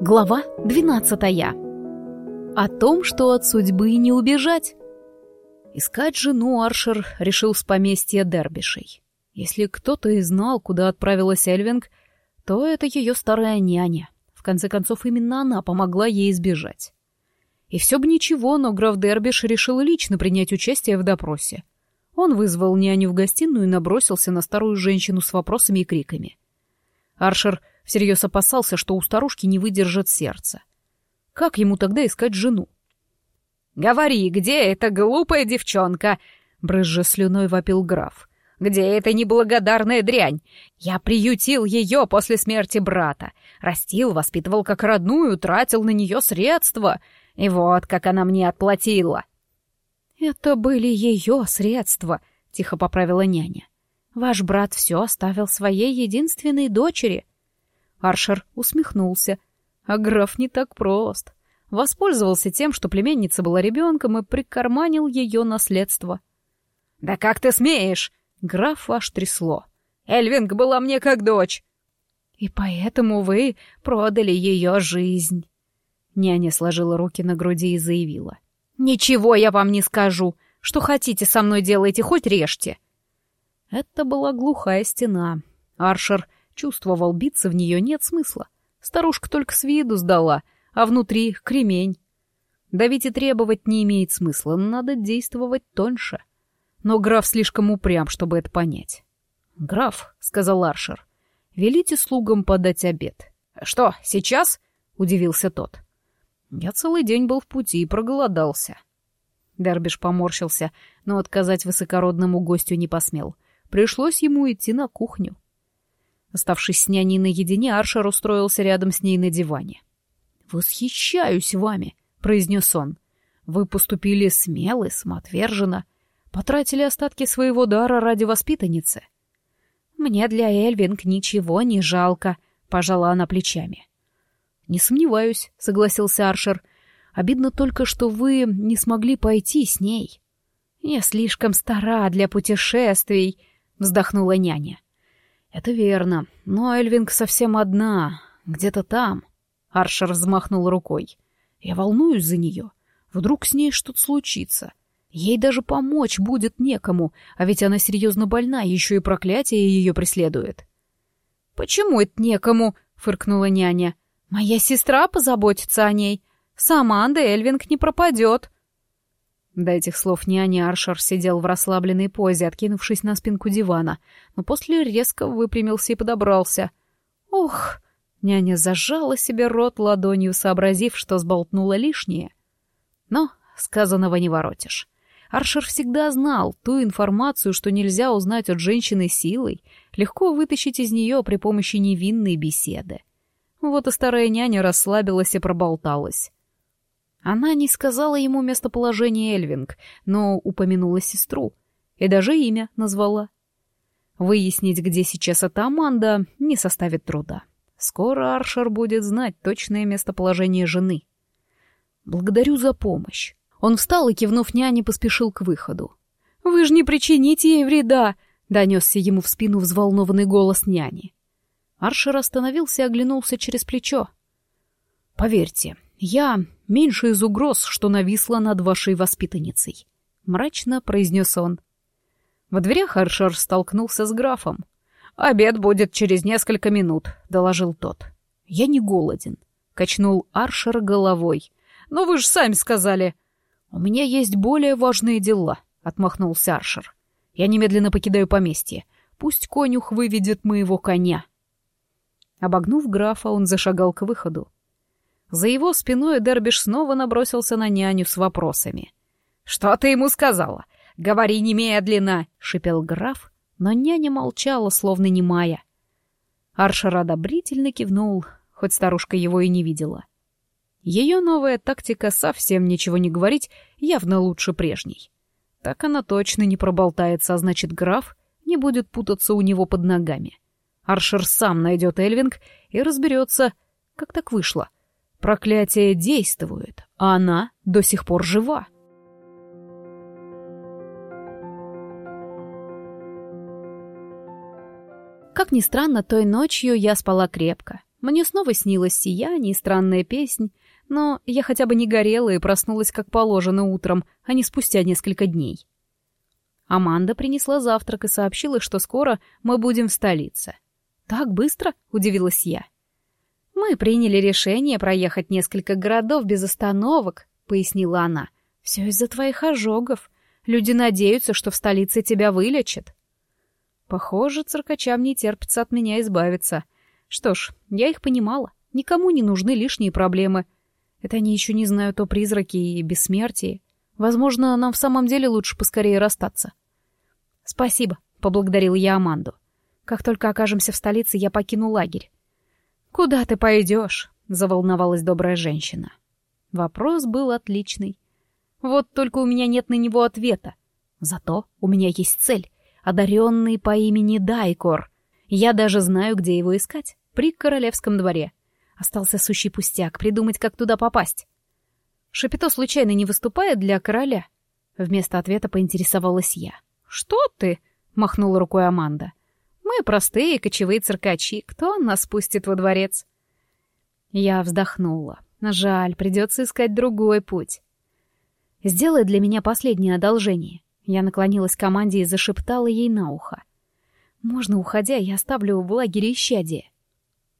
Глава 12. О том, что от судьбы не убежать. Искать жену Аршер решил с поместья Дербишей. Если кто-то и знал, куда отправилась Эльвинг, то это ее старая няня. В конце концов, именно она помогла ей избежать. И все бы ничего, но граф Дербиш решил лично принять участие в допросе. Он вызвал няню в гостиную и набросился на старую женщину с вопросами и криками. Аршер всерьез опасался, что у старушки не выдержит сердце. Как ему тогда искать жену? «Говори, где эта глупая девчонка?» — брызжа слюной вопил граф. «Где эта неблагодарная дрянь? Я приютил ее после смерти брата. Растил, воспитывал как родную, тратил на нее средства. И вот как она мне отплатила». «Это были ее средства», — тихо поправила няня. «Ваш брат все оставил своей единственной дочери». Аршер усмехнулся. А граф не так прост. Воспользовался тем, что племянница была ребенком, и прикарманил ее наследство. «Да как ты смеешь?» Граф аж трясло. «Эльвинг была мне как дочь!» «И поэтому вы продали ее жизнь!» Няня сложила руки на груди и заявила. «Ничего я вам не скажу. Что хотите со мной делайте, хоть режьте!» Это была глухая стена. Аршер Чувствовал, биться в нее нет смысла. Старушка только с виду сдала, а внутри — кремень. Давить и требовать не имеет смысла, надо действовать тоньше. Но граф слишком упрям, чтобы это понять. «Граф», — сказал Аршер, — «велите слугам подать обед». «Что, сейчас?» — удивился тот. «Я целый день был в пути и проголодался». Дербиш поморщился, но отказать высокородному гостю не посмел. Пришлось ему идти на кухню. Оставшись с няней наедине, Аршер устроился рядом с ней на диване. «Восхищаюсь вами», — произнес он. «Вы поступили смело, самоотверженно, потратили остатки своего дара ради воспитанницы». «Мне для Эльвинг ничего не жалко», — пожала она плечами. «Не сомневаюсь», — согласился Аршер. «Обидно только, что вы не смогли пойти с ней». «Я слишком стара для путешествий», — вздохнула няня. «Это верно, но Эльвинг совсем одна, где-то там». Аршер взмахнул рукой. «Я волнуюсь за нее. Вдруг с ней что-то случится. Ей даже помочь будет некому, а ведь она серьезно больна, еще и проклятие ее преследует». «Почему это некому?» — фыркнула няня. «Моя сестра позаботится о ней. Сама Анда Эльвинг не пропадет». До этих слов няня Аршер сидел в расслабленной позе, откинувшись на спинку дивана, но после резко выпрямился и подобрался. «Ох!» — няня зажала себе рот ладонью, сообразив, что сболтнула лишнее. Но сказанного не воротишь. Аршер всегда знал ту информацию, что нельзя узнать от женщины силой, легко вытащить из нее при помощи невинной беседы. Вот и старая няня расслабилась и проболталась. Она не сказала ему местоположение Эльвинг, но упомянула сестру. И даже имя назвала. Выяснить, где сейчас эта Аманда, не составит труда. Скоро Аршер будет знать точное местоположение жены. «Благодарю за помощь». Он встал и, кивнув няне, поспешил к выходу. «Вы же не причините ей вреда!» — донесся ему в спину взволнованный голос няни. Аршер остановился и оглянулся через плечо. «Поверьте, я меньше из угроз, что нависла над вашей воспитанницей», — мрачно произнес он. Во дверях Аршер столкнулся с графом. «Обед будет через несколько минут», — доложил тот. «Я не голоден», — качнул Аршер головой. «Но вы же сами сказали». «У меня есть более важные дела», — отмахнулся Аршер. «Я немедленно покидаю поместье. Пусть конюх выведет моего коня». Обогнув графа, он зашагал к выходу. За его спиной Дербиш снова набросился на няню с вопросами. «Что ты ему сказала? Говори немедленно!» — шипел граф, но няня молчала, словно немая. Аршер одобрительно кивнул, хоть старушка его и не видела. Ее новая тактика совсем ничего не говорить явно лучше прежней. Так она точно не проболтается, а значит, граф не будет путаться у него под ногами. Аршер сам найдет Эльвинг и разберется, как так вышло. Проклятие действует, а она до сих пор жива. Как ни странно, той ночью я спала крепко. Мне снова снилось сияние и странная песнь, но я хотя бы не горела и проснулась как положено утром, а не спустя несколько дней. Аманда принесла завтрак и сообщила, что скоро мы будем в столице. «Так быстро?» — удивилась я. «Мы приняли решение проехать несколько городов без остановок», — пояснила она. «Все из-за твоих ожогов. Люди надеются, что в столице тебя вылечат». Похоже, циркачам не терпится от меня избавиться. Что ж, я их понимала. Никому не нужны лишние проблемы. Это они еще не знают о призраке и бессмертии. Возможно, нам в самом деле лучше поскорее расстаться. «Спасибо», — поблагодарил я Аманду. «Как только окажемся в столице, я покину лагерь». «Куда ты пойдешь?» — заволновалась добрая женщина. Вопрос был отличный. Вот только у меня нет на него ответа. Зато у меня есть цель — одаренный по имени Дайкор. Я даже знаю, где его искать. При королевском дворе. Остался сущий пустяк — придумать, как туда попасть. Шапито случайно не выступает для короля? Вместо ответа поинтересовалась я. «Что ты?» — махнула рукой Аманда. «Мы простые кочевые циркачи. Кто нас пустит во дворец?» Я вздохнула. Жаль, придется искать другой путь. «Сделай для меня последнее одолжение». Я наклонилась к команде и зашептала ей на ухо. «Можно, уходя, я оставлю в лагере исчадие».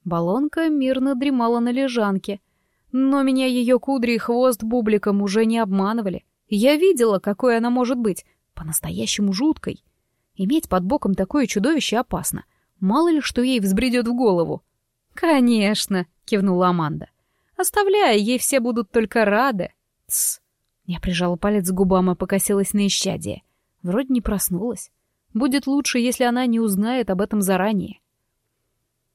Балонка мирно дремала на лежанке, но меня ее кудри и хвост бубликом уже не обманывали. Я видела, какой она может быть, по-настоящему жуткой. Иметь под боком такое чудовище опасно. Мало ли, что ей взбредет в голову. «Конечно», — кивнула Аманда. «Оставляй, ей все будут только рады». «Тсс». Я прижала палец к губам и покосилась на исчадие. Вроде не проснулась. Будет лучше, если она не узнает об этом заранее.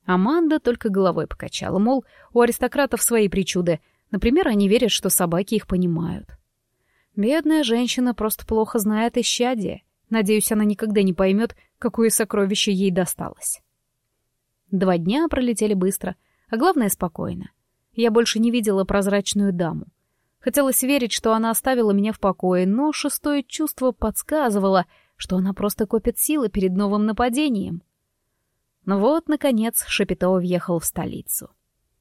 Аманда только головой покачала, мол, у аристократов свои причуды. Например, они верят, что собаки их понимают. Бедная женщина просто плохо знает исчадие. Надеюсь, она никогда не поймет, какое сокровище ей досталось. Два дня пролетели быстро, а главное — спокойно. Я больше не видела прозрачную даму. Хотелось верить, что она оставила меня в покое, но шестое чувство подсказывало, что она просто копит силы перед новым нападением. Но вот, наконец, Шапито въехал в столицу.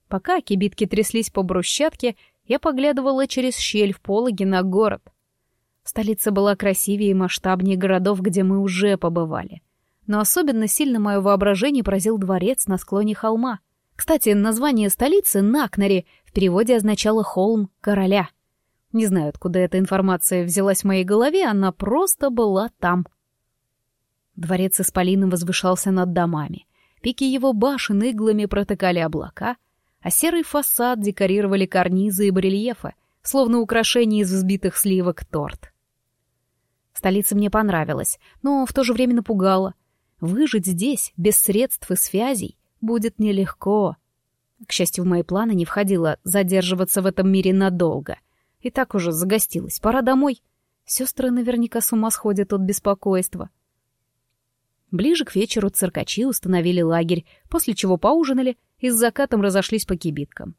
Пока кибитки тряслись по брусчатке, я поглядывала через щель в пологе на город. Столица была красивее и масштабнее городов, где мы уже побывали. Но особенно сильно мое воображение поразил дворец на склоне холма. Кстати, название столицы Накнари в переводе означало «холм короля». Не знаю, откуда эта информация взялась в моей голове, она просто была там. Дворец Исполина возвышался над домами. Пики его башен иглами протыкали облака — а серый фасад декорировали карнизы и барельефы, словно украшение из взбитых сливок торт. Столица мне понравилась, но в то же время напугала. Выжить здесь, без средств и связей, будет нелегко. К счастью, в мои планы не входило задерживаться в этом мире надолго. И так уже загостилась, пора домой. Сестры наверняка с ума сходят от беспокойства. Ближе к вечеру циркачи установили лагерь, после чего поужинали и с закатом разошлись по кибиткам.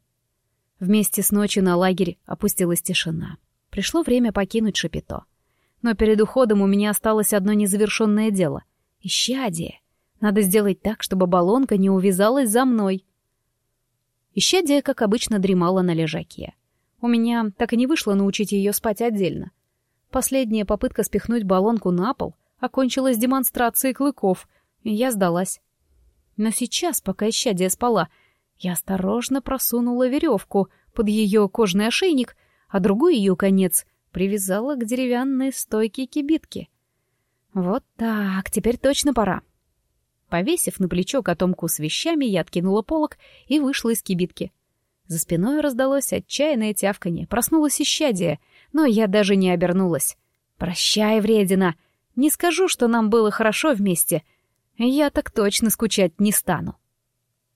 Вместе с ночью на лагерь опустилась тишина. Пришло время покинуть Шапито. Но перед уходом у меня осталось одно незавершенное дело — исчадие. Надо сделать так, чтобы баллонка не увязалась за мной. Исчадие, как обычно, дремала на лежаке. У меня так и не вышло научить ее спать отдельно. Последняя попытка спихнуть баллонку на пол окончилась демонстрацией клыков, и я сдалась. Но сейчас, пока исчадие спала, я осторожно просунула веревку под ее кожный ошейник, а другой ее конец привязала к деревянной стойке кибитки. Вот так, теперь точно пора. Повесив на плечо котомку с вещами, я откинула полок и вышла из кибитки. За спиной раздалось отчаянное тявканье, проснулась исчадие, но я даже не обернулась. «Прощай, вредина!» Не скажу, что нам было хорошо вместе. Я так точно скучать не стану.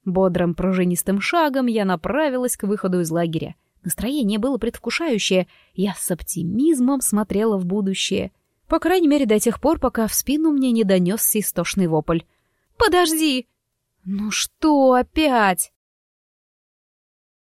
Бодрым пружинистым шагом я направилась к выходу из лагеря. Настроение было предвкушающее. Я с оптимизмом смотрела в будущее. По крайней мере, до тех пор, пока в спину мне не донесся истошный вопль. «Подожди!» «Ну что опять?»